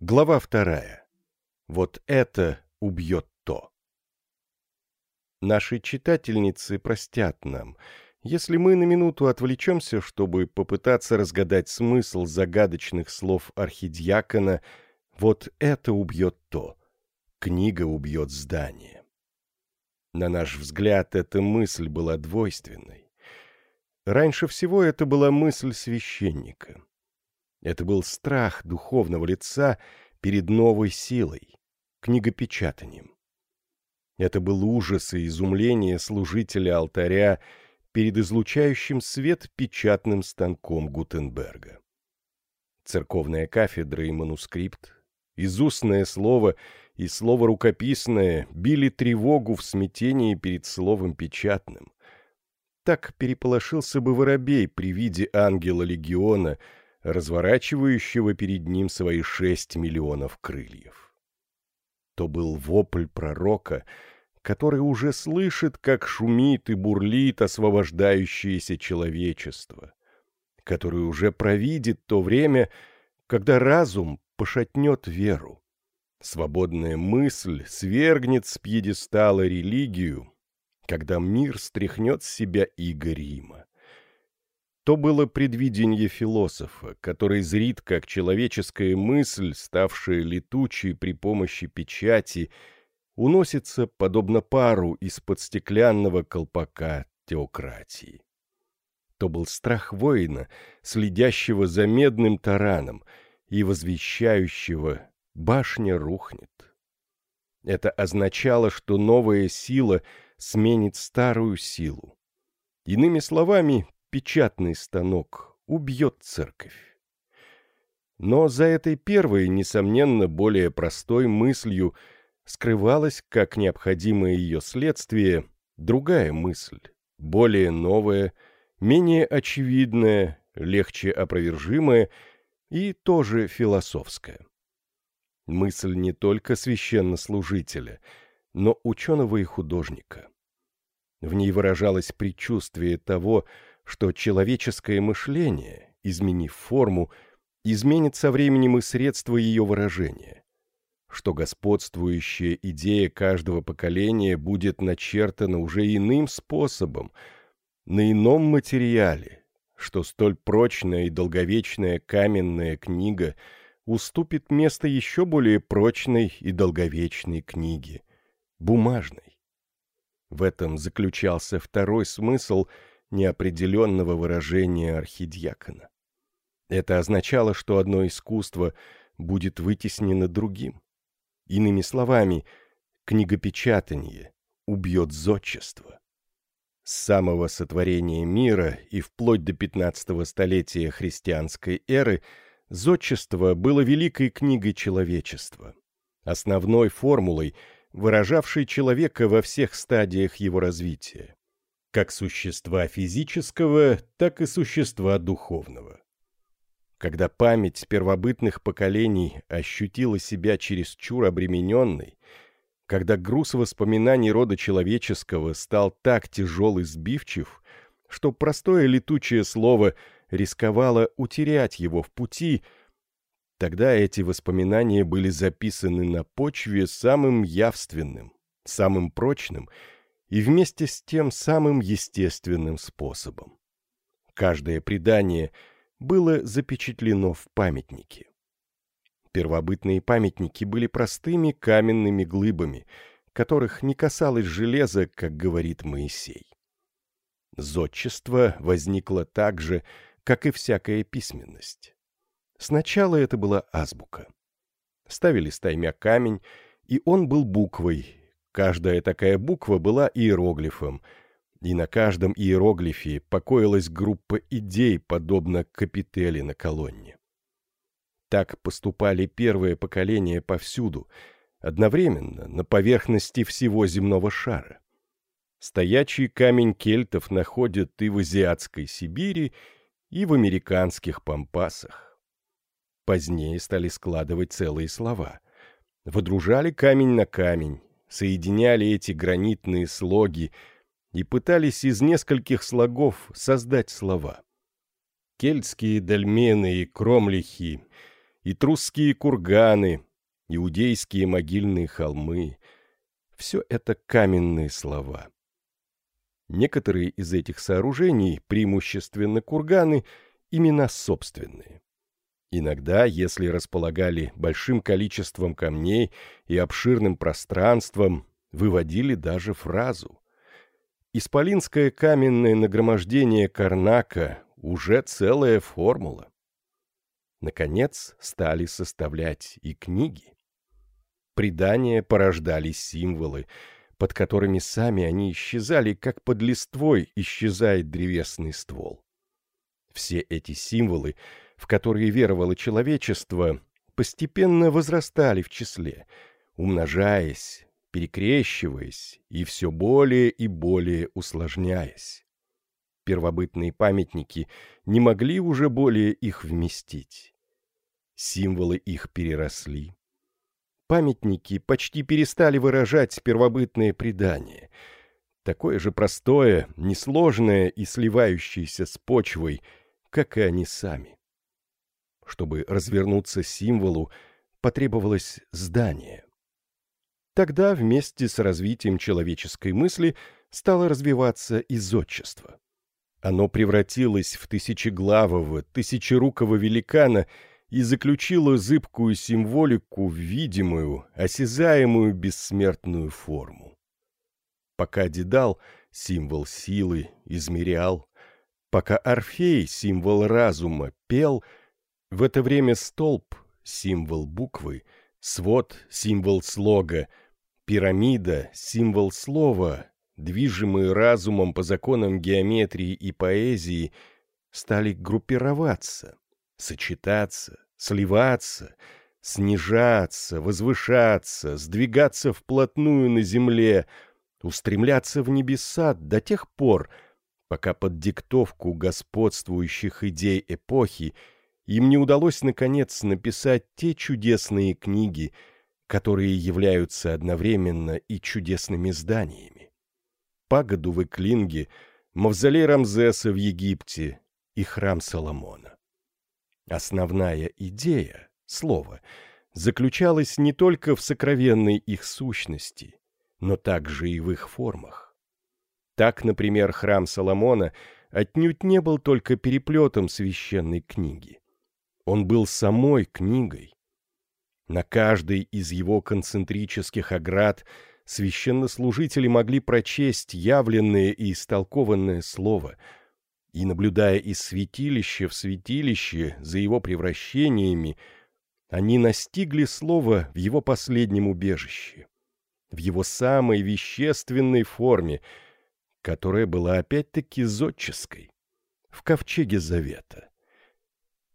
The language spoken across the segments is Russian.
Глава вторая. Вот это убьет то. Наши читательницы простят нам, если мы на минуту отвлечемся, чтобы попытаться разгадать смысл загадочных слов архидьякона «Вот это убьет то». Книга убьет здание. На наш взгляд, эта мысль была двойственной. Раньше всего это была мысль священника. Это был страх духовного лица перед новой силой, книгопечатанием. Это был ужас и изумление служителя алтаря перед излучающим свет печатным станком Гутенберга. Церковная кафедра и манускрипт, изустное слово и слово рукописное били тревогу в смятении перед словом печатным. Так переполошился бы воробей при виде ангела легиона, разворачивающего перед ним свои шесть миллионов крыльев. То был вопль пророка, который уже слышит, как шумит и бурлит освобождающееся человечество, который уже провидит то время, когда разум пошатнет веру. Свободная мысль свергнет с пьедестала религию, когда мир стряхнет с себя иго Рима. То было предвидение философа, который зрит, как человеческая мысль, ставшая летучей при помощи печати, уносится, подобно пару, из-под стеклянного колпака теократии. То был страх воина, следящего за медным тараном и возвещающего «башня рухнет». Это означало, что новая сила сменит старую силу. Иными словами, печатный станок убьет церковь. Но за этой первой, несомненно, более простой мыслью скрывалась, как необходимое ее следствие, другая мысль, более новая, менее очевидная, легче опровержимая и тоже философская. Мысль не только священнослужителя, но ученого и художника. В ней выражалось предчувствие того, что человеческое мышление, изменив форму, изменит со временем и средства ее выражения, что господствующая идея каждого поколения будет начертана уже иным способом, на ином материале, что столь прочная и долговечная каменная книга уступит место еще более прочной и долговечной книге, бумажной. В этом заключался второй смысл – неопределенного выражения архидьякона. Это означало, что одно искусство будет вытеснено другим. Иными словами, книгопечатание убьет зодчество. С самого сотворения мира и вплоть до 15 столетия христианской эры зодчество было великой книгой человечества, основной формулой, выражавшей человека во всех стадиях его развития как существа физического, так и существа духовного. Когда память первобытных поколений ощутила себя чересчур обремененной, когда груз воспоминаний рода человеческого стал так тяжел и сбивчив, что простое летучее слово рисковало утерять его в пути, тогда эти воспоминания были записаны на почве самым явственным, самым прочным — и вместе с тем самым естественным способом. Каждое предание было запечатлено в памятнике. Первобытные памятники были простыми каменными глыбами, которых не касалось железа, как говорит Моисей. Зодчество возникло так же, как и всякая письменность. Сначала это была азбука. Ставили стаймя камень, и он был буквой, Каждая такая буква была иероглифом, и на каждом иероглифе покоилась группа идей, подобно капители на колонне. Так поступали первые поколения повсюду, одновременно, на поверхности всего земного шара. Стоячий камень кельтов находят и в азиатской Сибири, и в американских пампасах. Позднее стали складывать целые слова. Водружали камень на камень, соединяли эти гранитные слоги и пытались из нескольких слогов создать слова. Кельтские дольмены и кромлихи и трусские курганы, иудейские могильные холмы — все это каменные слова. Некоторые из этих сооружений, преимущественно курганы, имена собственные. Иногда, если располагали большим количеством камней и обширным пространством, выводили даже фразу. Исполинское каменное нагромождение Карнака уже целая формула. Наконец, стали составлять и книги. Предания порождали символы, под которыми сами они исчезали, как под листвой исчезает древесный ствол. Все эти символы, в которые веровало человечество, постепенно возрастали в числе, умножаясь, перекрещиваясь и все более и более усложняясь. Первобытные памятники не могли уже более их вместить. Символы их переросли. Памятники почти перестали выражать первобытные предания. Такое же простое, несложное и сливающееся с почвой, как и они сами. Чтобы развернуться символу, потребовалось здание. Тогда вместе с развитием человеческой мысли стало развиваться и зодчество. Оно превратилось в тысячеглавого, тысячерукого великана и заключило зыбкую символику в видимую, осязаемую бессмертную форму. Пока Дедал, символ силы, измерял, пока Орфей, символ разума, пел, в это время столб, символ буквы, свод, символ слога, Пирамида — символ слова, движимые разумом по законам геометрии и поэзии, стали группироваться, сочетаться, сливаться, снижаться, возвышаться, сдвигаться вплотную на земле, устремляться в небеса до тех пор, пока под диктовку господствующих идей эпохи им не удалось, наконец, написать те чудесные книги — которые являются одновременно и чудесными зданиями. Пагоду в Эклинге, мавзолей Рамзеса в Египте и храм Соломона. Основная идея, слово, заключалась не только в сокровенной их сущности, но также и в их формах. Так, например, храм Соломона отнюдь не был только переплетом священной книги. Он был самой книгой, на каждой из его концентрических оград священнослужители могли прочесть явленное и истолкованное слово, и, наблюдая из святилища в святилище за его превращениями, они настигли слово в его последнем убежище, в его самой вещественной форме, которая была опять-таки зодческой, в ковчеге завета.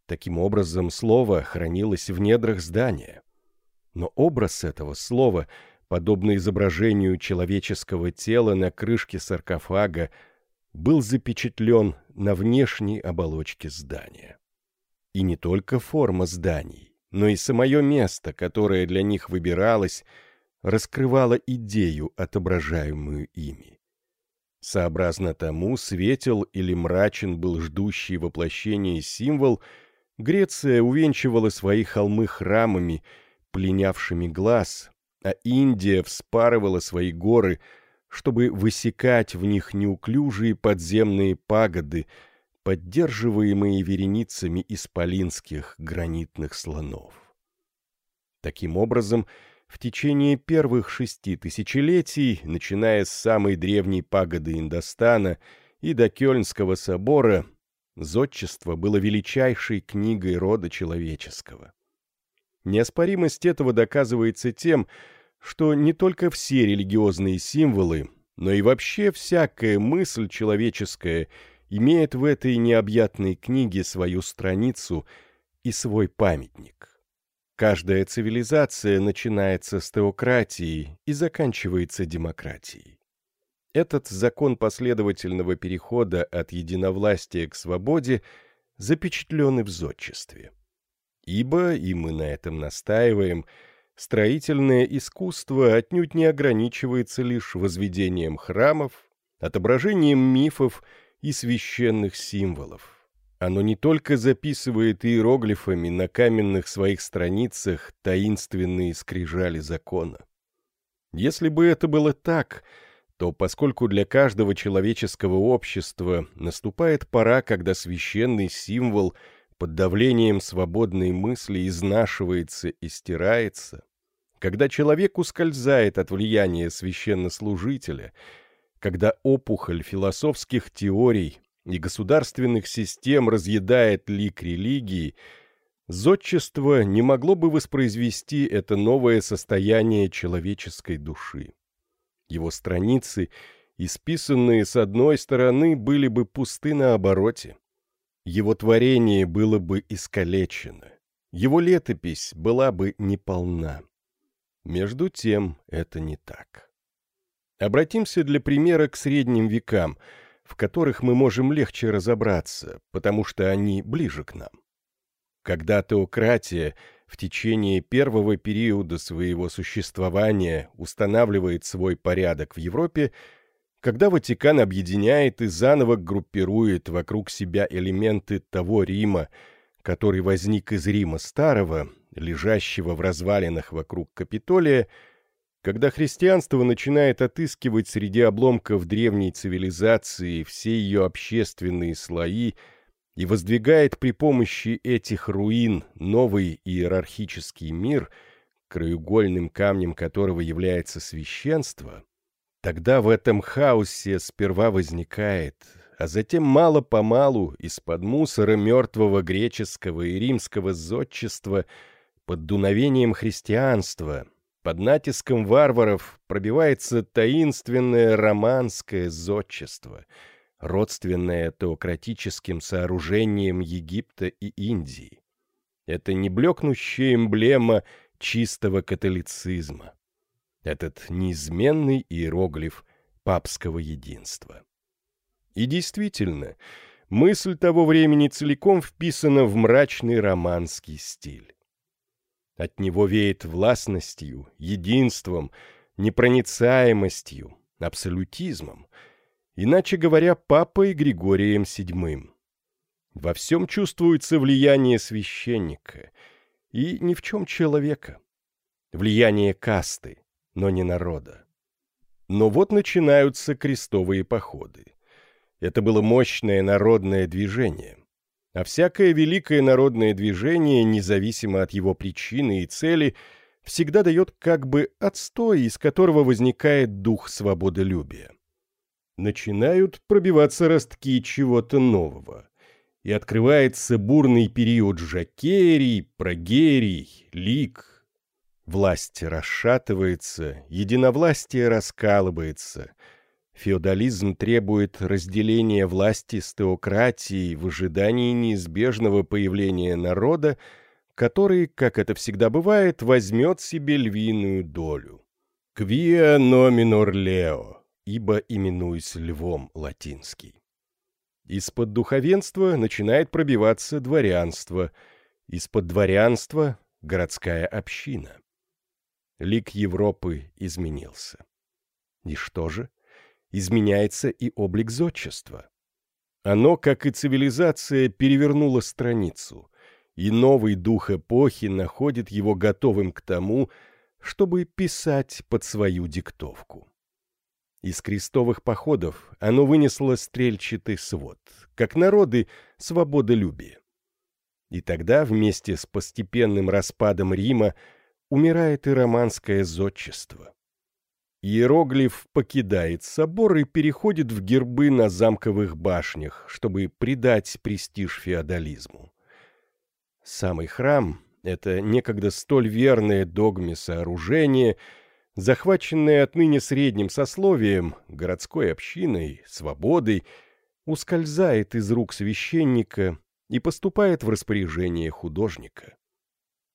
Таким образом, слово хранилось в недрах здания. Но образ этого слова, подобно изображению человеческого тела на крышке саркофага, был запечатлен на внешней оболочке здания. И не только форма зданий, но и самое место, которое для них выбиралось, раскрывало идею, отображаемую ими. Сообразно тому, светел или мрачен был ждущий воплощения символ, Греция увенчивала свои холмы храмами – пленявшими глаз, а Индия вспарывала свои горы, чтобы высекать в них неуклюжие подземные пагоды, поддерживаемые вереницами исполинских гранитных слонов. Таким образом, в течение первых шести тысячелетий, начиная с самой древней пагоды Индостана и до Кёльнского собора, зодчество было величайшей книгой рода человеческого. Неоспоримость этого доказывается тем, что не только все религиозные символы, но и вообще всякая мысль человеческая имеет в этой необъятной книге свою страницу и свой памятник. Каждая цивилизация начинается с теократии и заканчивается демократией. Этот закон последовательного перехода от единовластия к свободе запечатлен в зодчестве. Ибо, и мы на этом настаиваем, строительное искусство отнюдь не ограничивается лишь возведением храмов, отображением мифов и священных символов. Оно не только записывает иероглифами на каменных своих страницах таинственные скрижали закона. Если бы это было так, то поскольку для каждого человеческого общества наступает пора, когда священный символ под давлением свободной мысли изнашивается и стирается, когда человек ускользает от влияния священнослужителя, когда опухоль философских теорий и государственных систем разъедает лик религии, зодчество не могло бы воспроизвести это новое состояние человеческой души. Его страницы, исписанные с одной стороны, были бы пусты на обороте. Его творение было бы искалечено. Его летопись была бы неполна. Между тем, это не так. Обратимся для примера к средним векам – в которых мы можем легче разобраться, потому что они ближе к нам. Когда теократия в течение первого периода своего существования устанавливает свой порядок в Европе, когда Ватикан объединяет и заново группирует вокруг себя элементы того Рима, который возник из Рима Старого, лежащего в развалинах вокруг Капитолия, когда христианство начинает отыскивать среди обломков древней цивилизации все ее общественные слои и воздвигает при помощи этих руин новый иерархический мир, краеугольным камнем которого является священство, тогда в этом хаосе сперва возникает, а затем мало-помалу из-под мусора мертвого греческого и римского зодчества под дуновением христианства – под натиском варваров пробивается таинственное романское зодчество, родственное теократическим сооружением Египта и Индии. Это не блекнущая эмблема чистого католицизма. Этот неизменный иероглиф папского единства. И действительно, мысль того времени целиком вписана в мрачный романский стиль. От него веет властностью, единством, непроницаемостью, абсолютизмом, иначе говоря, папой Григорием VII. Во всем чувствуется влияние священника и ни в чем человека. Влияние касты, но не народа. Но вот начинаются крестовые походы. Это было мощное народное движение. А всякое великое народное движение, независимо от его причины и цели, всегда дает как бы отстой, из которого возникает дух свободолюбия. Начинают пробиваться ростки чего-то нового, и открывается бурный период жакерий, прогерий, лик. Власть расшатывается, единовластие раскалывается — Феодализм требует разделения власти с теократией в ожидании неизбежного появления народа, который, как это всегда бывает, возьмет себе львиную долю. «Quia nominor leo», ибо именуюсь львом латинский. Из-под духовенства начинает пробиваться дворянство, из-под дворянства — городская община. Лик Европы изменился. И что же? изменяется и облик зодчества. Оно, как и цивилизация, перевернуло страницу, и новый дух эпохи находит его готовым к тому, чтобы писать под свою диктовку. Из крестовых походов оно вынесло стрельчатый свод, как народы свободолюбие. И тогда вместе с постепенным распадом Рима умирает и романское зодчество. Иероглиф покидает собор и переходит в гербы на замковых башнях, чтобы придать престиж феодализму. Самый храм — это некогда столь верное догме сооружение, захваченное отныне средним сословием, городской общиной, свободой, ускользает из рук священника и поступает в распоряжение художника.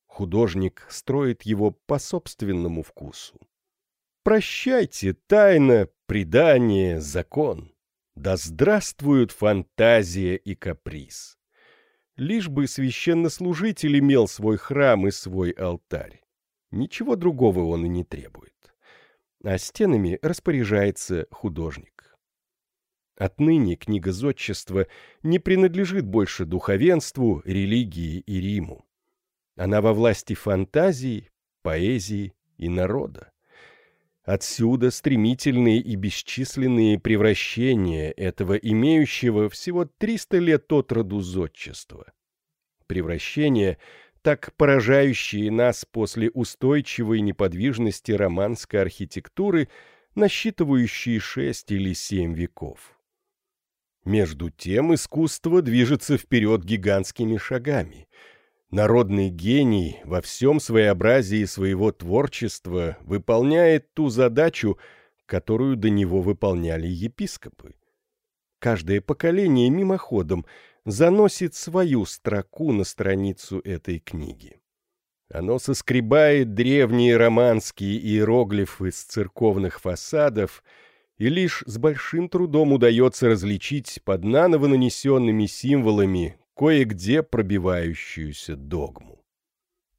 Художник строит его по собственному вкусу. Прощайте тайна, предание, закон. Да здравствуют фантазия и каприз. Лишь бы священнослужитель имел свой храм и свой алтарь. Ничего другого он и не требует. А стенами распоряжается художник. Отныне книга зодчества не принадлежит больше духовенству, религии и Риму. Она во власти фантазии, поэзии и народа. Отсюда стремительные и бесчисленные превращения этого имеющего всего 300 лет от роду зодчества. Превращения, так поражающие нас после устойчивой неподвижности романской архитектуры, насчитывающие шесть или семь веков. Между тем искусство движется вперед гигантскими шагами. Народный гений во всем своеобразии своего творчества выполняет ту задачу, которую до него выполняли епископы. Каждое поколение мимоходом заносит свою строку на страницу этой книги. Оно соскребает древние романские иероглифы с церковных фасадов — и лишь с большим трудом удается различить под наново нанесенными символами кое-где пробивающуюся догму.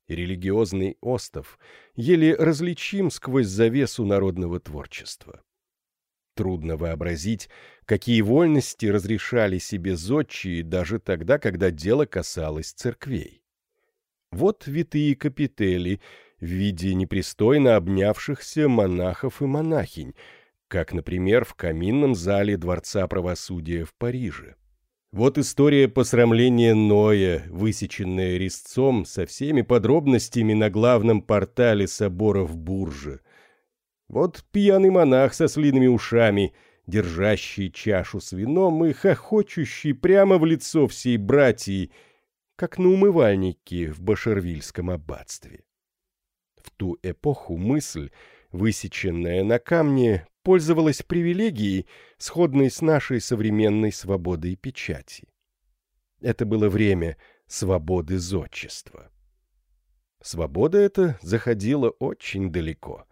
религиозный остов еле различим сквозь завесу народного творчества. Трудно вообразить, какие вольности разрешали себе зодчие даже тогда, когда дело касалось церквей. Вот витые капители в виде непристойно обнявшихся монахов и монахинь, как, например, в каминном зале Дворца правосудия в Париже. Вот история посрамления Ноя, высеченная резцом со всеми подробностями на главном портале собора в Бурже. Вот пьяный монах со слиными ушами, держащий чашу с вином и хохочущий прямо в лицо всей братьи, как на умывальнике в Башервильском аббатстве. В ту эпоху мысль, высеченная на камне, пользовалась привилегией, сходной с нашей современной свободой печати. Это было время свободы зодчества. Свобода эта заходила очень далеко.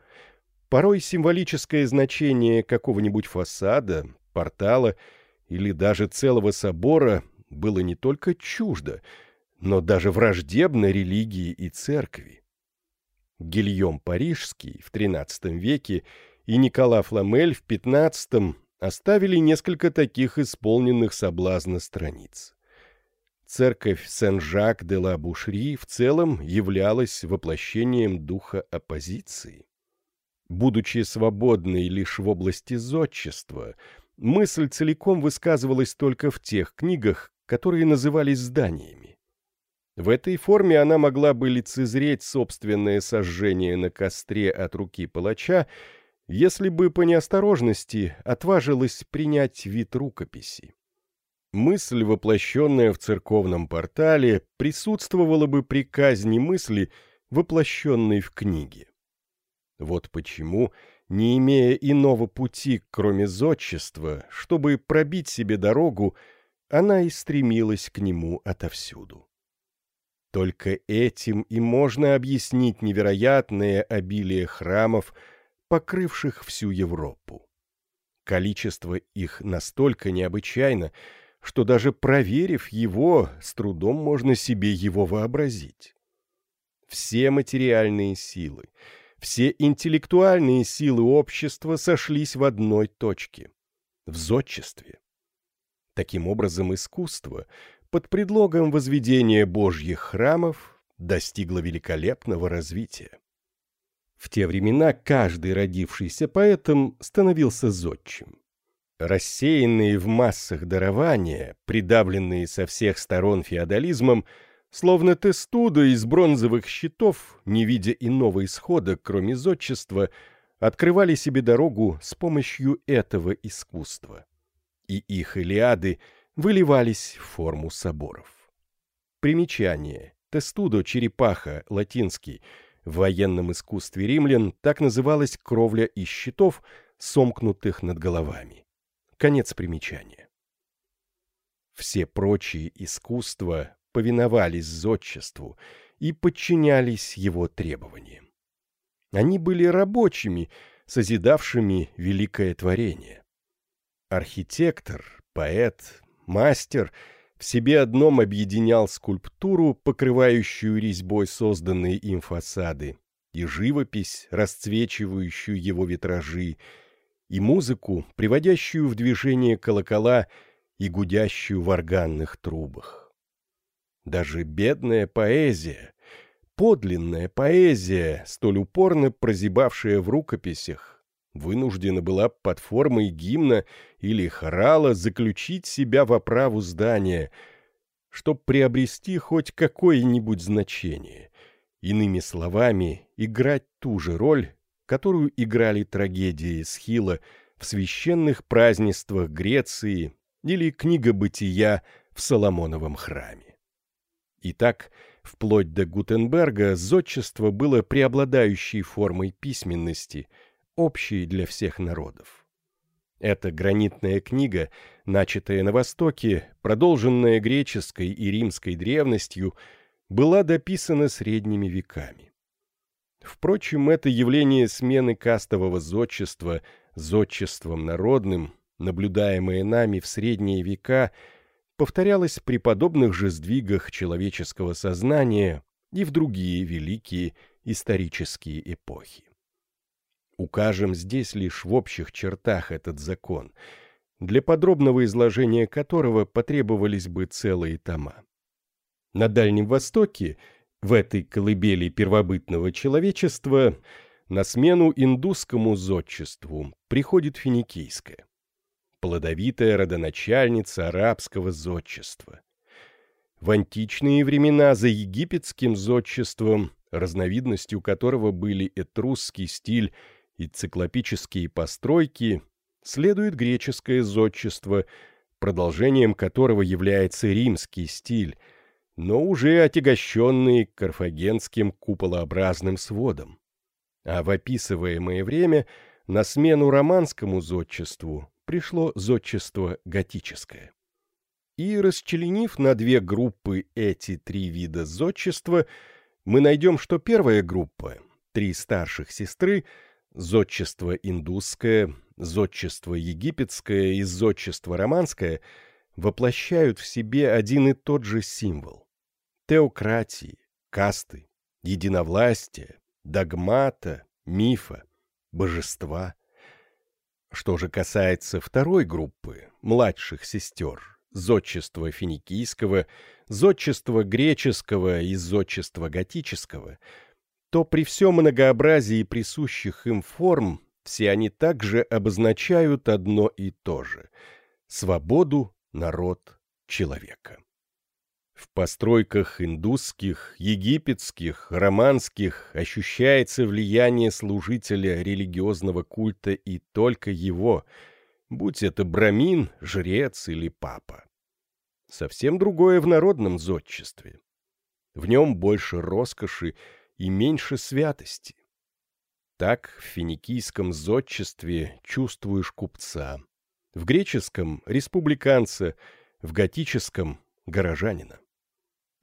Порой символическое значение какого-нибудь фасада, портала или даже целого собора было не только чуждо, но даже враждебно религии и церкви. Гильем Парижский в XIII веке и Никола Фламель в пятнадцатом оставили несколько таких исполненных соблазна страниц. Церковь Сен-Жак де ла Бушри в целом являлась воплощением духа оппозиции. Будучи свободной лишь в области зодчества, мысль целиком высказывалась только в тех книгах, которые назывались зданиями. В этой форме она могла бы лицезреть собственное сожжение на костре от руки палача если бы по неосторожности отважилась принять вид рукописи. Мысль, воплощенная в церковном портале, присутствовала бы при казни мысли, воплощенной в книге. Вот почему, не имея иного пути, кроме зодчества, чтобы пробить себе дорогу, она и стремилась к нему отовсюду. Только этим и можно объяснить невероятное обилие храмов, покрывших всю Европу. Количество их настолько необычайно, что даже проверив его, с трудом можно себе его вообразить. Все материальные силы, все интеллектуальные силы общества сошлись в одной точке — в зодчестве. Таким образом, искусство под предлогом возведения божьих храмов достигло великолепного развития. В те времена каждый родившийся поэтом становился зодчим. Рассеянные в массах дарования, придавленные со всех сторон феодализмом, словно тестуда из бронзовых щитов, не видя иного исхода, кроме зодчества, открывали себе дорогу с помощью этого искусства. И их Илиады выливались в форму соборов. Примечание. Тестудо черепаха, латинский – в военном искусстве римлян так называлась кровля из щитов, сомкнутых над головами. Конец примечания. Все прочие искусства повиновались зодчеству и подчинялись его требованиям. Они были рабочими, созидавшими великое творение. Архитектор, поэт, мастер — в себе одном объединял скульптуру, покрывающую резьбой созданные им фасады, и живопись, расцвечивающую его витражи, и музыку, приводящую в движение колокола и гудящую в органных трубах. Даже бедная поэзия, подлинная поэзия, столь упорно прозябавшая в рукописях, вынуждена была под формой гимна или хорала заключить себя в оправу здания, чтобы приобрести хоть какое-нибудь значение, иными словами, играть ту же роль, которую играли трагедии Схила в священных празднествах Греции или книга бытия в Соломоновом храме. Итак, вплоть до Гутенберга зодчество было преобладающей формой письменности, общей для всех народов. Эта гранитная книга, начатая на Востоке, продолженная греческой и римской древностью, была дописана средними веками. Впрочем, это явление смены кастового зодчества зодчеством народным, наблюдаемое нами в средние века, повторялось при подобных же сдвигах человеческого сознания и в другие великие исторические эпохи. Укажем здесь лишь в общих чертах этот закон, для подробного изложения которого потребовались бы целые тома. На Дальнем Востоке – в этой колыбели первобытного человечества на смену индусскому зодчеству приходит финикийское. Плодовитая родоначальница арабского зодчества. В античные времена за египетским зодчеством, разновидностью которого были этрусский стиль и циклопические постройки, следует греческое зодчество, продолжением которого является римский стиль – но уже отягощенные карфагенским куполообразным сводом. А в описываемое время на смену романскому зодчеству пришло зодчество готическое. И расчленив на две группы эти три вида зодчества, мы найдем, что первая группа, три старших сестры, зодчество индусское, зодчество египетское и зодчество романское, воплощают в себе один и тот же символ теократии, касты, единовластия, догмата, мифа, божества. Что же касается второй группы, младших сестер, зодчества финикийского, зодчества греческого и зодчества готического, то при всем многообразии присущих им форм все они также обозначают одно и то же — свободу, народ, человека. В постройках индусских, египетских, романских ощущается влияние служителя религиозного культа и только его, будь это брамин, жрец или папа. Совсем другое в народном зодчестве. В нем больше роскоши и меньше святости. Так в финикийском зодчестве чувствуешь купца, в греческом — республиканца, в готическом — горожанина.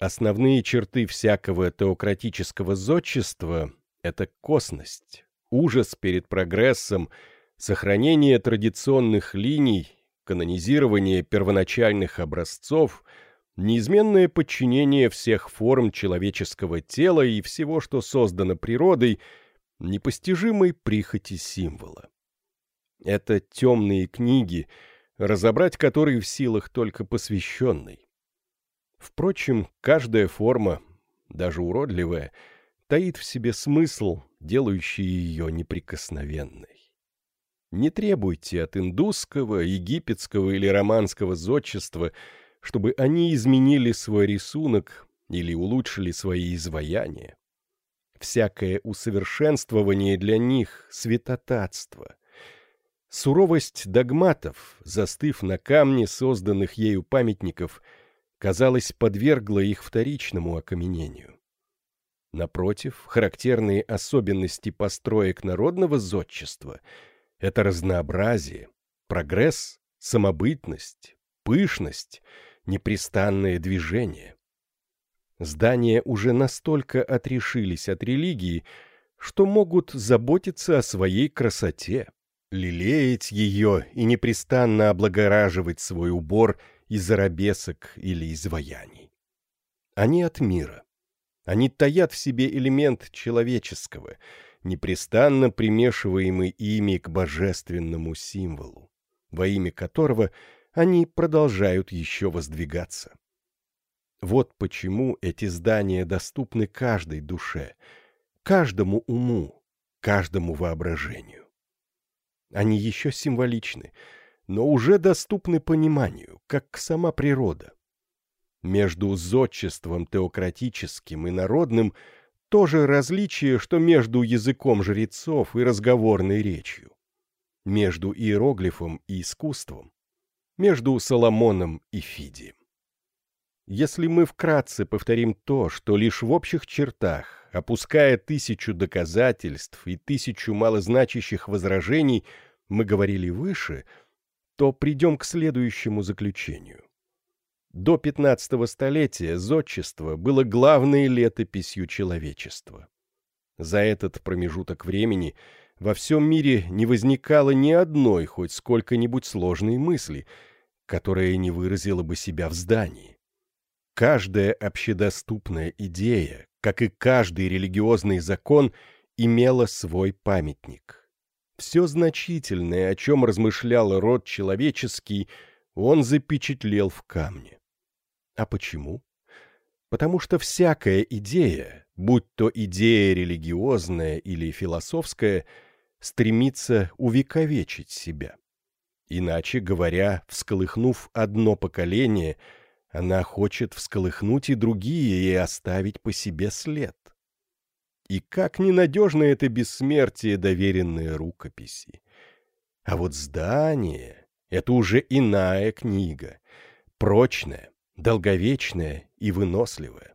Основные черты всякого теократического зодчества — это косность, ужас перед прогрессом, сохранение традиционных линий, канонизирование первоначальных образцов, неизменное подчинение всех форм человеческого тела и всего, что создано природой, непостижимой прихоти символа. Это темные книги, разобрать которые в силах только посвященный. Впрочем, каждая форма, даже уродливая, таит в себе смысл, делающий ее неприкосновенной. Не требуйте от индусского, египетского или романского зодчества, чтобы они изменили свой рисунок или улучшили свои изваяния. Всякое усовершенствование для них — святотатство. Суровость догматов, застыв на камне созданных ею памятников — казалось, подвергла их вторичному окаменению. Напротив, характерные особенности построек народного зодчества — это разнообразие, прогресс, самобытность, пышность, непрестанное движение. Здания уже настолько отрешились от религии, что могут заботиться о своей красоте, лелеять ее и непрестанно облагораживать свой убор — из арабесок или изваяний. Они от мира. Они таят в себе элемент человеческого, непрестанно примешиваемый ими к божественному символу, во имя которого они продолжают еще воздвигаться. Вот почему эти здания доступны каждой душе, каждому уму, каждому воображению. Они еще символичны, но уже доступны пониманию, как сама природа. Между зодчеством теократическим и народным тоже различие, что между языком жрецов и разговорной речью, между иероглифом и искусством, между Соломоном и Фидием. Если мы вкратце повторим то, что лишь в общих чертах, опуская тысячу доказательств и тысячу малозначащих возражений, мы говорили выше, то придем к следующему заключению. До 15 столетия зодчество было главной летописью человечества. За этот промежуток времени во всем мире не возникало ни одной хоть сколько-нибудь сложной мысли, которая не выразила бы себя в здании. Каждая общедоступная идея, как и каждый религиозный закон, имела свой памятник. Все значительное, о чем размышлял род человеческий, он запечатлел в камне. А почему? Потому что всякая идея, будь то идея религиозная или философская, стремится увековечить себя. Иначе говоря, всколыхнув одно поколение – она хочет всколыхнуть и другие и оставить по себе след. И как ненадежно это бессмертие доверенные рукописи. А вот здание — это уже иная книга, прочная, долговечная и выносливая.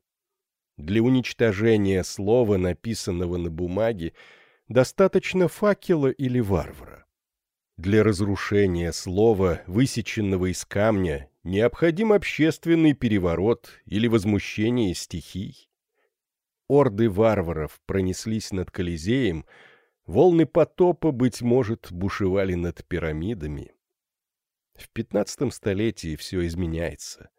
Для уничтожения слова, написанного на бумаге, достаточно факела или варвара. Для разрушения слова, высеченного из камня, необходим общественный переворот или возмущение стихий. Орды варваров пронеслись над Колизеем, волны потопа, быть может, бушевали над пирамидами. В пятнадцатом столетии все изменяется.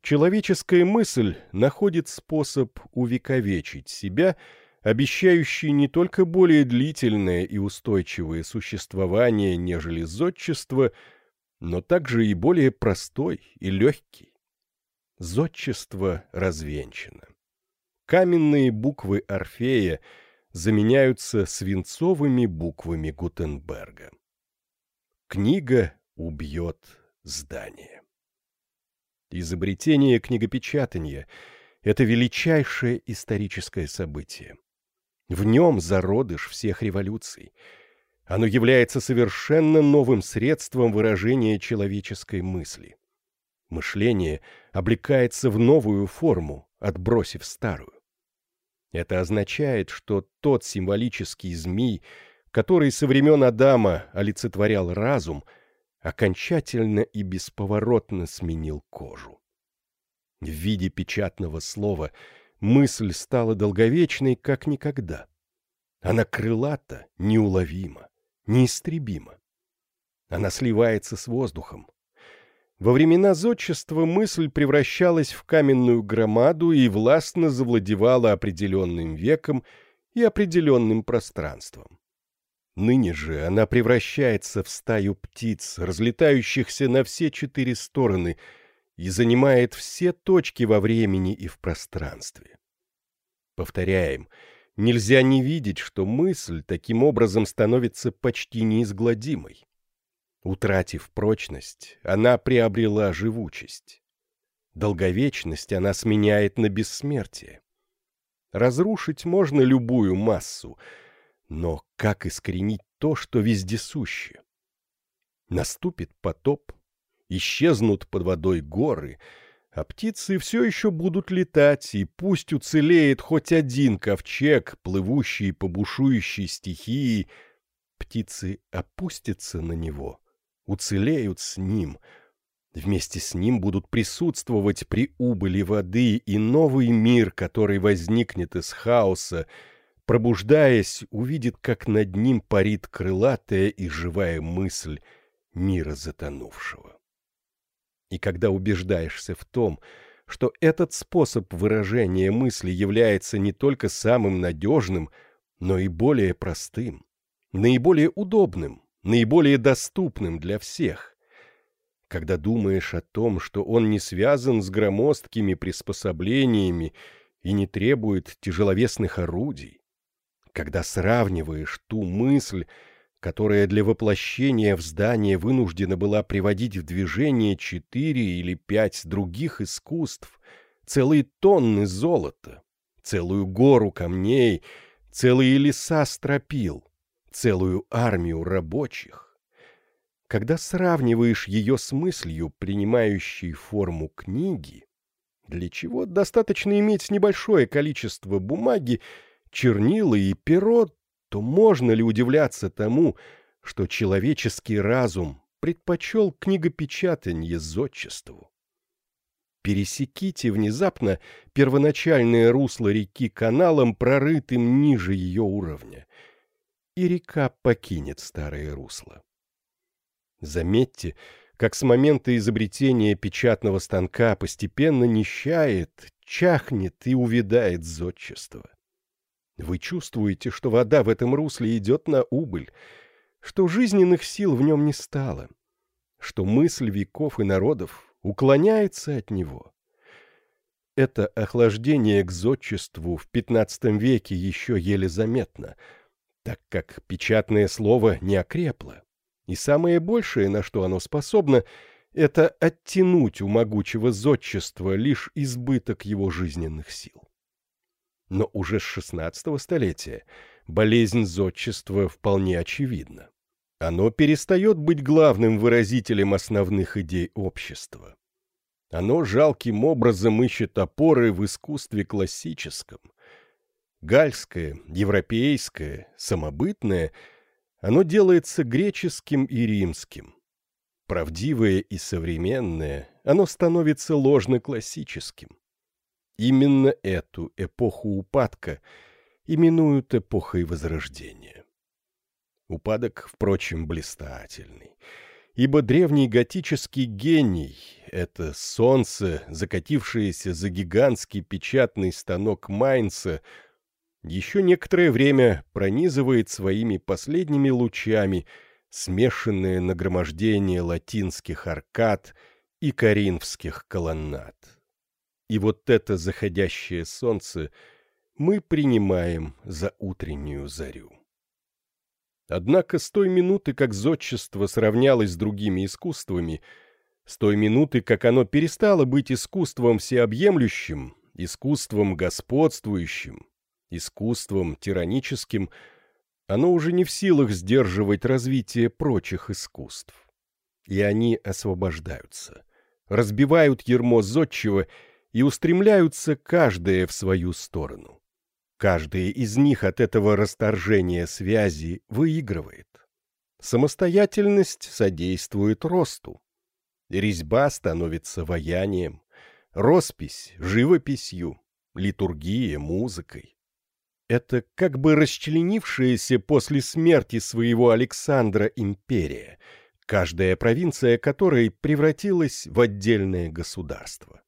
Человеческая мысль находит способ увековечить себя — обещающий не только более длительное и устойчивое существование, нежели зодчество, но также и более простой и легкий. Зодчество развенчано. Каменные буквы Орфея заменяются свинцовыми буквами Гутенберга. Книга убьет здание. Изобретение книгопечатания — это величайшее историческое событие. В нем зародыш всех революций. Оно является совершенно новым средством выражения человеческой мысли. Мышление облекается в новую форму, отбросив старую. Это означает, что тот символический змей, который со времен Адама олицетворял разум, окончательно и бесповоротно сменил кожу. В виде печатного слова – мысль стала долговечной, как никогда. Она крылата, неуловима, неистребима. Она сливается с воздухом. Во времена зодчества мысль превращалась в каменную громаду и властно завладевала определенным веком и определенным пространством. Ныне же она превращается в стаю птиц, разлетающихся на все четыре стороны — и занимает все точки во времени и в пространстве. Повторяем, нельзя не видеть, что мысль таким образом становится почти неизгладимой. Утратив прочность, она приобрела живучесть. Долговечность она сменяет на бессмертие. Разрушить можно любую массу, но как искоренить то, что вездесуще? Наступит потоп, исчезнут под водой горы, а птицы все еще будут летать, и пусть уцелеет хоть один ковчег, плывущий по бушующей стихии, птицы опустятся на него, уцелеют с ним. Вместе с ним будут присутствовать при убыли воды и новый мир, который возникнет из хаоса, пробуждаясь, увидит, как над ним парит крылатая и живая мысль мира затонувшего. И когда убеждаешься в том, что этот способ выражения мысли является не только самым надежным, но и более простым, наиболее удобным, наиболее доступным для всех. Когда думаешь о том, что он не связан с громоздкими приспособлениями и не требует тяжеловесных орудий, когда сравниваешь ту мысль, которая для воплощения в здание вынуждена была приводить в движение четыре или пять других искусств, целые тонны золота, целую гору камней, целые леса стропил, целую армию рабочих. Когда сравниваешь ее с мыслью, принимающей форму книги, для чего достаточно иметь небольшое количество бумаги, чернила и перо, то можно ли удивляться тому, что человеческий разум предпочел книгопечатанье зодчеству? Пересеките внезапно первоначальное русло реки каналом, прорытым ниже ее уровня, и река покинет старое русло. Заметьте, как с момента изобретения печатного станка постепенно нищает, чахнет и увядает зодчество. Вы чувствуете, что вода в этом русле идет на убыль, что жизненных сил в нем не стало, что мысль веков и народов уклоняется от него. Это охлаждение к зодчеству в XV веке еще еле заметно, так как печатное слово не окрепло, и самое большее, на что оно способно, это оттянуть у могучего зодчества лишь избыток его жизненных сил. Но уже с XVI столетия болезнь зодчества вполне очевидна. Оно перестает быть главным выразителем основных идей общества. Оно жалким образом ищет опоры в искусстве классическом. Гальское, европейское, самобытное, оно делается греческим и римским. Правдивое и современное, оно становится ложно-классическим. Именно эту эпоху упадка именуют эпохой Возрождения. Упадок, впрочем, блистательный, ибо древний готический гений — это солнце, закатившееся за гигантский печатный станок Майнца, еще некоторое время пронизывает своими последними лучами смешанное нагромождение латинских аркад и коринфских колоннад. И вот это заходящее солнце мы принимаем за утреннюю зарю. Однако с той минуты, как зодчество сравнялось с другими искусствами, с той минуты, как оно перестало быть искусством всеобъемлющим, искусством господствующим, искусством тираническим, оно уже не в силах сдерживать развитие прочих искусств. И они освобождаются, разбивают ермо зодчего и устремляются каждая в свою сторону. Каждая из них от этого расторжения связи выигрывает. Самостоятельность содействует росту. Резьба становится ваянием, роспись — живописью, литургия — музыкой. Это как бы расчленившаяся после смерти своего Александра империя, каждая провинция которой превратилась в отдельное государство.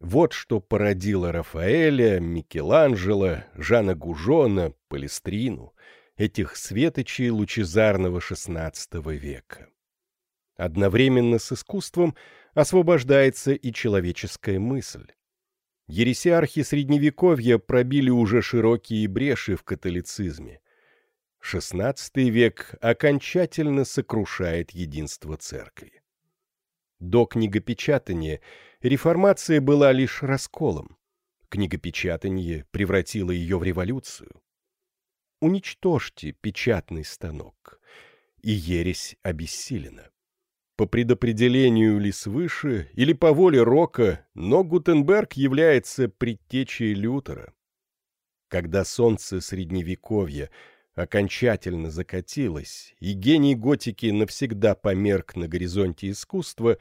Вот что породило Рафаэля, Микеланджело, Жана Гужона, Палестрину, этих светочей лучезарного XVI века. Одновременно с искусством освобождается и человеческая мысль. Ересиархи Средневековья пробили уже широкие бреши в католицизме. XVI век окончательно сокрушает единство церкви. До книгопечатания реформация была лишь расколом. Книгопечатание превратило ее в революцию. Уничтожьте печатный станок, и ересь обессилена. По предопределению ли свыше, или по воле Рока, но Гутенберг является предтечей Лютера. Когда солнце Средневековья окончательно закатилось, и гений готики навсегда померк на горизонте искусства,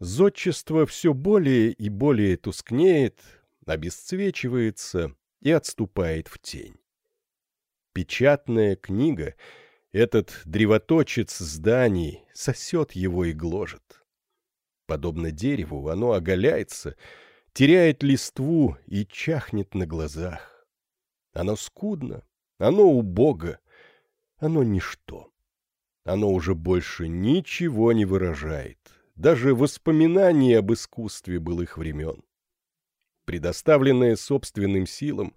зодчество все более и более тускнеет, обесцвечивается и отступает в тень. Печатная книга, этот древоточец зданий, сосет его и гложет. Подобно дереву, оно оголяется, теряет листву и чахнет на глазах. Оно скудно, Оно убого, оно ничто. Оно уже больше ничего не выражает, даже воспоминания об искусстве былых времен. Предоставленное собственным силам,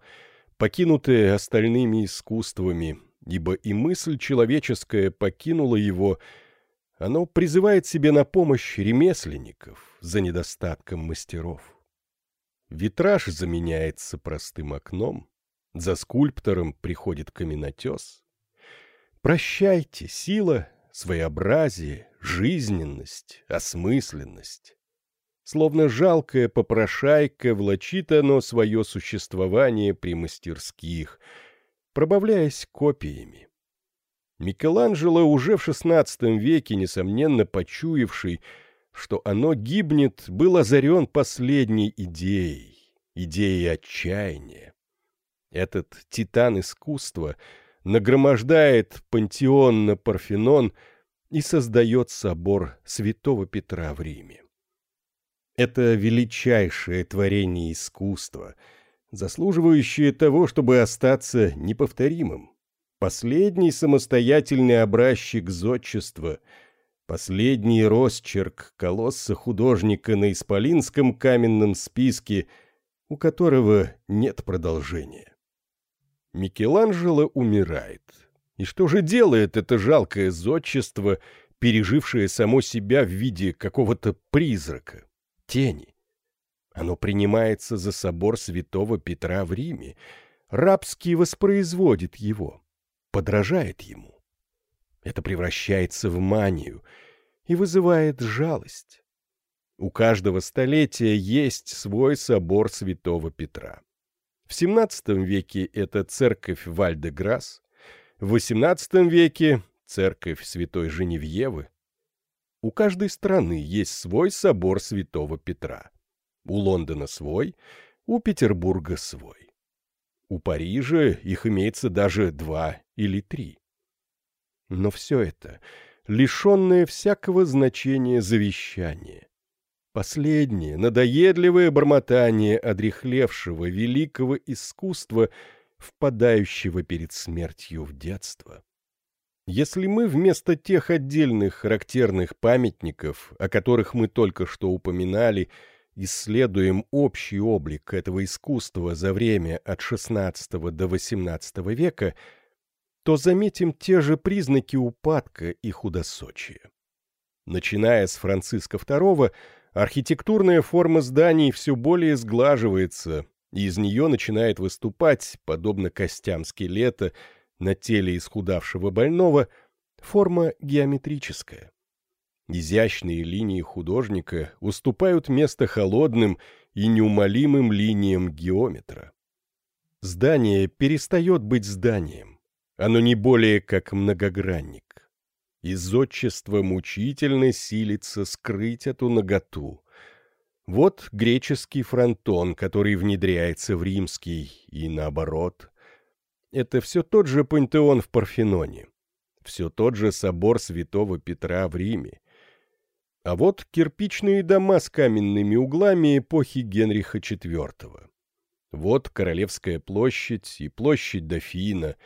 покинутое остальными искусствами, ибо и мысль человеческая покинула его, оно призывает себе на помощь ремесленников за недостатком мастеров. Витраж заменяется простым окном, за скульптором приходит каменотес. Прощайте, сила, своеобразие, жизненность, осмысленность. Словно жалкая попрошайка влачит оно свое существование при мастерских, пробавляясь копиями. Микеланджело уже в XVI веке, несомненно почуявший, что оно гибнет, был озарен последней идеей, идеей отчаяния. Этот титан искусства нагромождает пантеон на Парфенон и создает собор святого Петра в Риме. Это величайшее творение искусства, заслуживающее того, чтобы остаться неповторимым. Последний самостоятельный образчик зодчества, последний росчерк колосса художника на исполинском каменном списке, у которого нет продолжения. Микеланджело умирает. И что же делает это жалкое зодчество, пережившее само себя в виде какого-то призрака, тени? Оно принимается за собор святого Петра в Риме, рабски воспроизводит его, подражает ему. Это превращается в манию и вызывает жалость. У каждого столетия есть свой собор святого Петра. В XVII веке это церковь Вальдеграс, в XVIII веке церковь Святой Женевьевы. У каждой страны есть свой собор Святого Петра. У Лондона свой, у Петербурга свой. У Парижа их имеется даже два или три. Но все это — лишенное всякого значения завещание, Последнее, надоедливое бормотание одрехлевшего великого искусства, впадающего перед смертью в детство. Если мы вместо тех отдельных характерных памятников, о которых мы только что упоминали, исследуем общий облик этого искусства за время от XVI до XVIII века, то заметим те же признаки упадка и худосочия. Начиная с Франциска II, архитектурная форма зданий все более сглаживается, и из нее начинает выступать, подобно костям скелета, на теле исхудавшего больного, форма геометрическая. Изящные линии художника уступают место холодным и неумолимым линиям геометра. Здание перестает быть зданием. Оно не более как многогранник и зодчество мучительно силится скрыть эту наготу. Вот греческий фронтон, который внедряется в римский, и наоборот. Это все тот же пантеон в Парфеноне, все тот же собор святого Петра в Риме. А вот кирпичные дома с каменными углами эпохи Генриха IV. Вот Королевская площадь и площадь Дофина —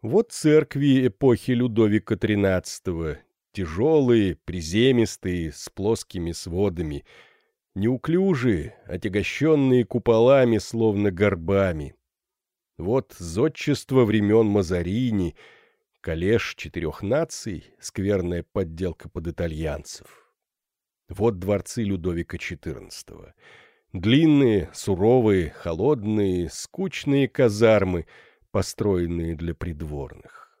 вот церкви эпохи Людовика XIII, тяжелые, приземистые, с плоскими сводами, неуклюжие, отягощенные куполами, словно горбами. Вот зодчество времен Мазарини, коллеж четырех наций, скверная подделка под итальянцев. Вот дворцы Людовика XIV. Длинные, суровые, холодные, скучные казармы — построенные для придворных.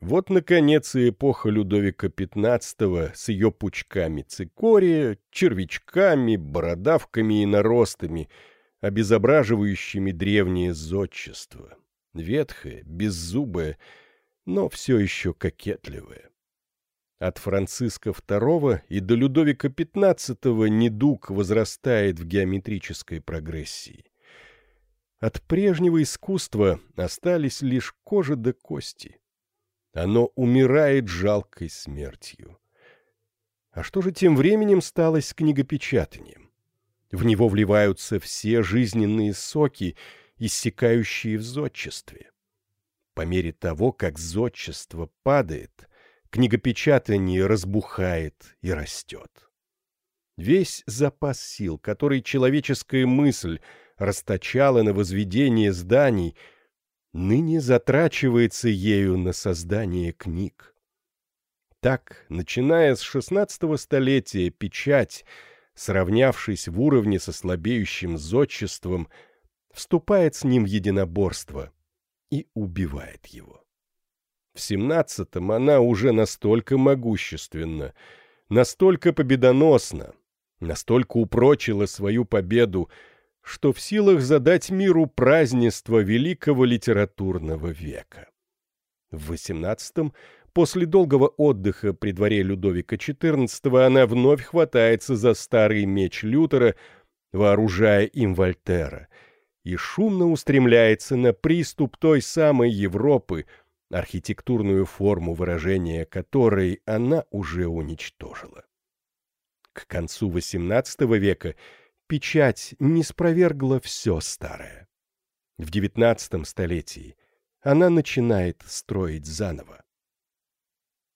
Вот, наконец, и эпоха Людовика XV с ее пучками цикория, червячками, бородавками и наростами, обезображивающими древнее зодчество. Ветхое, беззубое, но все еще кокетливое. От Франциска II и до Людовика XV недуг возрастает в геометрической прогрессии. От прежнего искусства остались лишь кожа да кости. Оно умирает жалкой смертью. А что же тем временем стало с книгопечатанием? В него вливаются все жизненные соки, иссякающие в зодчестве. По мере того, как зодчество падает, книгопечатание разбухает и растет. Весь запас сил, который человеческая мысль расточала на возведение зданий, ныне затрачивается ею на создание книг. Так, начиная с шестнадцатого столетия, печать, сравнявшись в уровне со слабеющим зодчеством, вступает с ним в единоборство и убивает его. В семнадцатом она уже настолько могущественна, настолько победоносна, настолько упрочила свою победу, что в силах задать миру празднество великого литературного века. В XVIII, после долгого отдыха при дворе Людовика XIV, она вновь хватается за старый меч Лютера, вооружая им Вольтера, и шумно устремляется на приступ той самой Европы, архитектурную форму выражения которой она уже уничтожила. К концу XVIII века печать не спровергла все старое. В XIX столетии она начинает строить заново.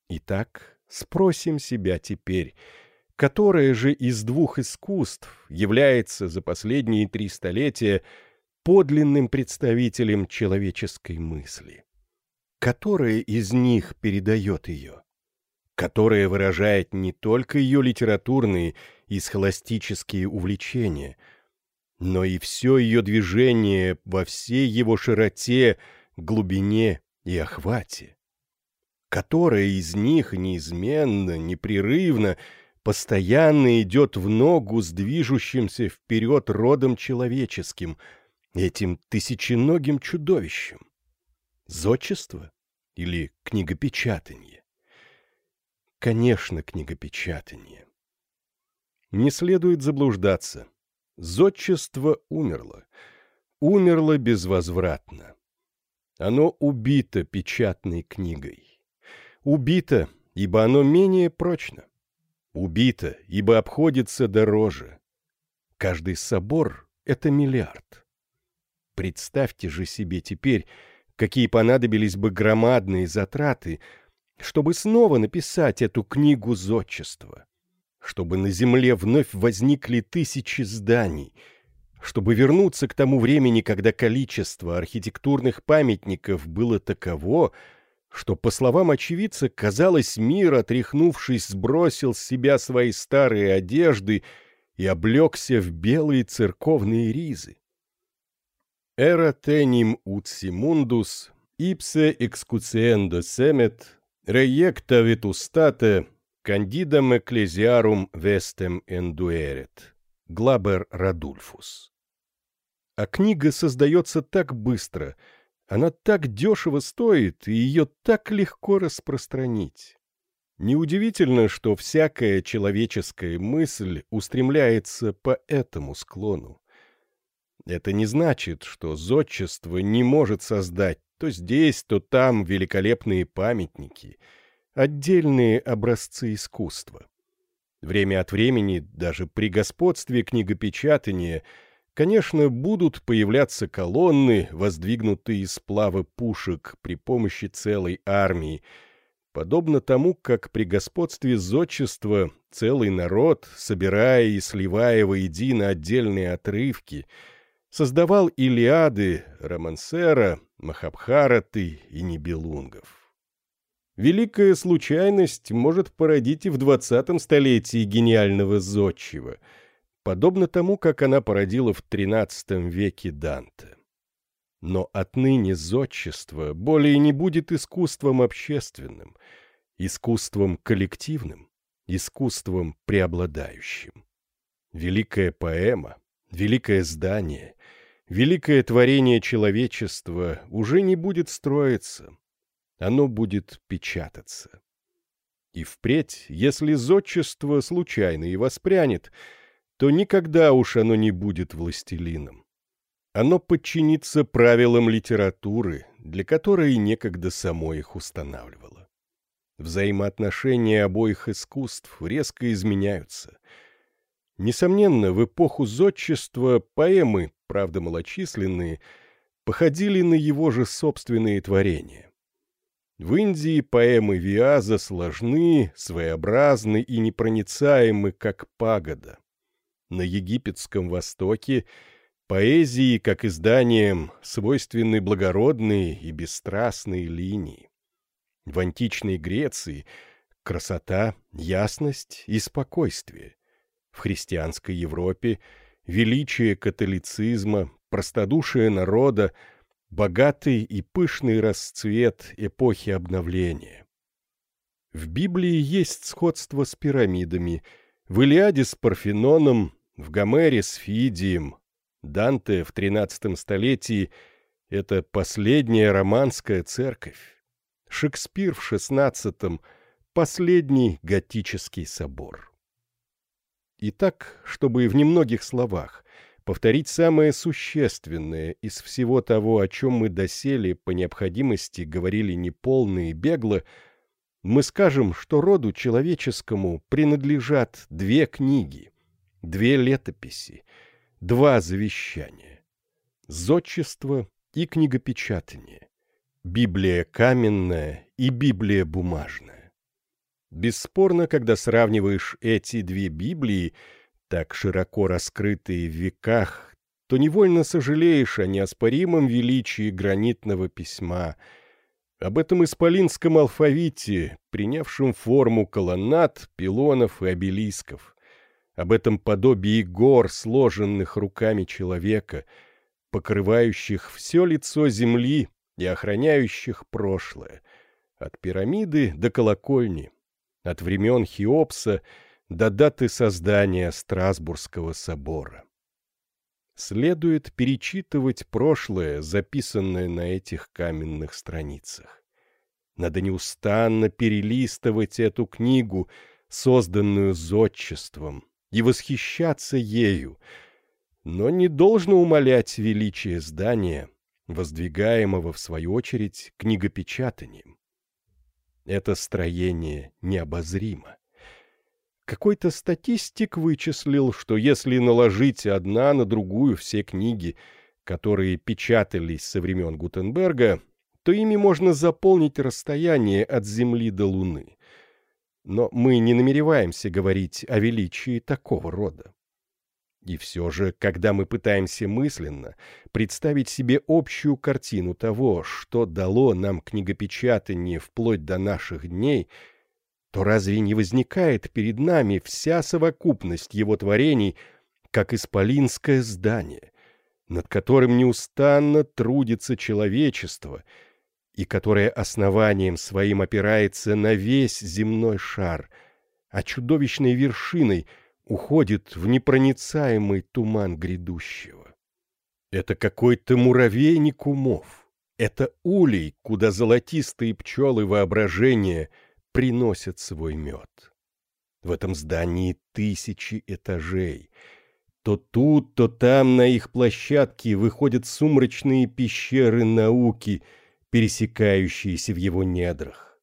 Итак, спросим себя теперь, которое же из двух искусств является за последние три столетия подлинным представителем человеческой мысли? Которое из них передает ее? которая выражает не только ее литературные и схоластические увлечения, но и все ее движение во всей его широте, глубине и охвате. Которая из них неизменно, непрерывно, постоянно идет в ногу с движущимся вперед родом человеческим, этим тысяченогим чудовищем? Зодчество или книгопечатание? Конечно, книгопечатание. Не следует заблуждаться. Зодчество умерло. Умерло безвозвратно. Оно убито печатной книгой. Убито, ибо оно менее прочно. Убито, ибо обходится дороже. Каждый собор — это миллиард. Представьте же себе теперь, какие понадобились бы громадные затраты — чтобы снова написать эту книгу зодчества, чтобы на земле вновь возникли тысячи зданий, чтобы вернуться к тому времени, когда количество архитектурных памятников было таково, что, по словам очевидца, казалось, мир, отряхнувшись, сбросил с себя свои старые одежды и облегся в белые церковные ризы. «Эра теним ut simundus, ipse excusendo semet, Реекта витустате, кандидам экклезиарум вестем эндуэрет. Глабер Радульфус. А книга создается так быстро, она так дешево стоит, и ее так легко распространить. Неудивительно, что всякая человеческая мысль устремляется по этому склону. Это не значит, что зодчество не может создать то здесь, то там великолепные памятники, отдельные образцы искусства. Время от времени, даже при господстве книгопечатания, конечно, будут появляться колонны, воздвигнутые из сплава пушек при помощи целой армии, подобно тому, как при господстве зодчества целый народ, собирая и сливая воедино отдельные отрывки — создавал Илиады, Романсера, Махабхараты и Нибелунгов. Великая случайность может породить и в двадцатом столетии гениального зодчего, подобно тому, как она породила в XIII веке Данте. Но отныне зодчество более не будет искусством общественным, искусством коллективным, искусством преобладающим. Великая поэма, великое здание, великое творение человечества уже не будет строиться, оно будет печататься. И впредь, если зодчество случайно и воспрянет, то никогда уж оно не будет властелином. Оно подчинится правилам литературы, для которой некогда само их устанавливало. Взаимоотношения обоих искусств резко изменяются — Несомненно, в эпоху зодчества поэмы, правда малочисленные, походили на его же собственные творения. В Индии поэмы Виаза сложны, своеобразны и непроницаемы, как пагода. На египетском Востоке поэзии, как изданиям, свойственны благородные и бесстрастные линии. В античной Греции красота, ясность и спокойствие. В христианской Европе величие католицизма, простодушие народа, богатый и пышный расцвет эпохи обновления. В Библии есть сходство с пирамидами, в Илиаде с Парфеноном, в Гомере с Фидием, Данте в XIII столетии — это последняя романская церковь, Шекспир в XVI — последний готический собор. Итак, чтобы в немногих словах повторить самое существенное из всего того, о чем мы доселе по необходимости говорили неполно и бегло, мы скажем, что роду человеческому принадлежат две книги, две летописи, два завещания — зодчество и книгопечатание, Библия каменная и Библия бумажная. Бесспорно, когда сравниваешь эти две Библии — так широко раскрытые в веках, то невольно сожалеешь о неоспоримом величии гранитного письма, об этом исполинском алфавите, принявшем форму колоннад, пилонов и обелисков, об этом подобии гор, сложенных руками человека, покрывающих все лицо земли и охраняющих прошлое, от пирамиды до колокольни, от времен Хеопса — до даты создания Страсбургского собора. Следует перечитывать прошлое, записанное на этих каменных страницах. Надо неустанно перелистывать эту книгу, созданную зодчеством, и восхищаться ею, но не должно умалять величие здания, воздвигаемого, в свою очередь, книгопечатанием. Это строение необозримо. Какой-то статистик вычислил, что если наложить одна на другую все книги, которые печатались со времен Гутенберга, то ими можно заполнить расстояние от Земли до Луны. Но мы не намереваемся говорить о величии такого рода. И все же, когда мы пытаемся мысленно представить себе общую картину того, что дало нам книгопечатание вплоть до наших дней — то разве не возникает перед нами вся совокупность его творений, как исполинское здание, над которым неустанно трудится человечество и которое основанием своим опирается на весь земной шар, а чудовищной вершиной уходит в непроницаемый туман грядущего? Это какой-то муравейник умов, это улей, куда золотистые пчелы воображения — приносят свой мед. В этом здании тысячи этажей. То тут, то там на их площадке выходят сумрачные пещеры науки, пересекающиеся в его недрах.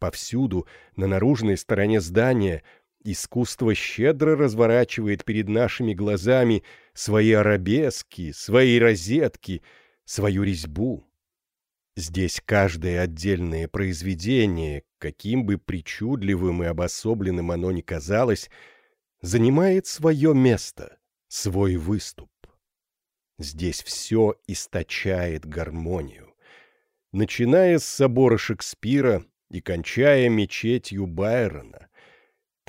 Повсюду, на наружной стороне здания, искусство щедро разворачивает перед нашими глазами свои арабески, свои розетки, свою резьбу. Здесь каждое отдельное произведение, каким бы причудливым и обособленным оно ни казалось, занимает свое место, свой выступ. Здесь все источает гармонию. Начиная с собора Шекспира и кончая мечетью Байрона,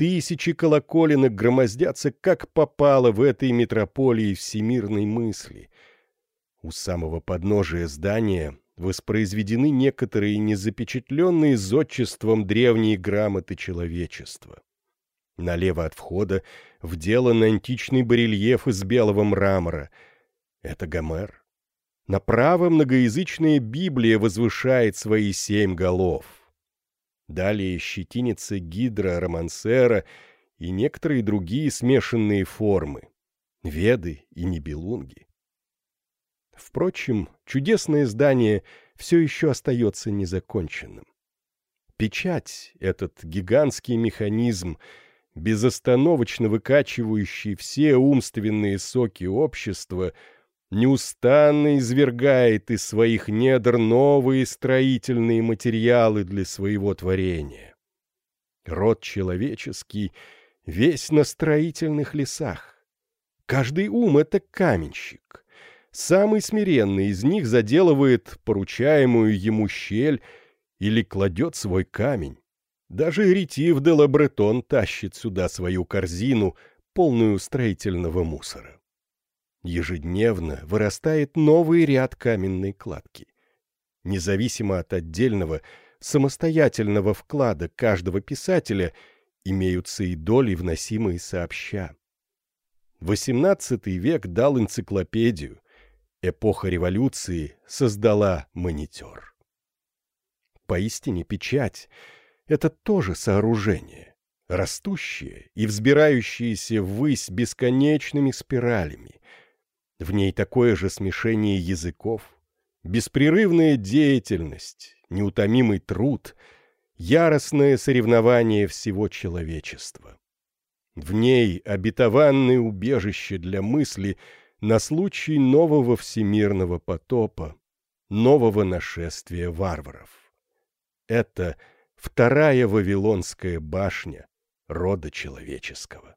тысячи колоколенок громоздятся как попало в этой метрополии всемирной мысли. У самого подножия здания воспроизведены некоторые незапечатленные зодчеством древние грамоты человечества. Налево от входа вделан античный барельеф из белого мрамора. Это Гомер. Направо многоязычная Библия возвышает свои семь голов. Далее щетинится гидра, романсера и некоторые другие смешанные формы. Веды и небелунги. Впрочем, чудесное здание все еще остается незаконченным. Печать, этот гигантский механизм, безостановочно выкачивающий все умственные соки общества, неустанно извергает из своих недр новые строительные материалы для своего творения. Род человеческий весь на строительных лесах. Каждый ум — это каменщик. Самый смиренный из них заделывает поручаемую ему щель или кладет свой камень. Даже Ретив де Лабретон тащит сюда свою корзину, полную строительного мусора. Ежедневно вырастает новый ряд каменной кладки. Независимо от отдельного, самостоятельного вклада каждого писателя имеются и доли, вносимые сообща. XVIII век дал энциклопедию, эпоха революции создала монитор. Поистине печать — это тоже сооружение, растущее и взбирающееся ввысь бесконечными спиралями, в ней такое же смешение языков, беспрерывная деятельность, неутомимый труд, яростное соревнование всего человечества. В ней обетованное убежище для мысли на случай нового всемирного потопа, нового нашествия варваров. Это вторая Вавилонская башня рода человеческого.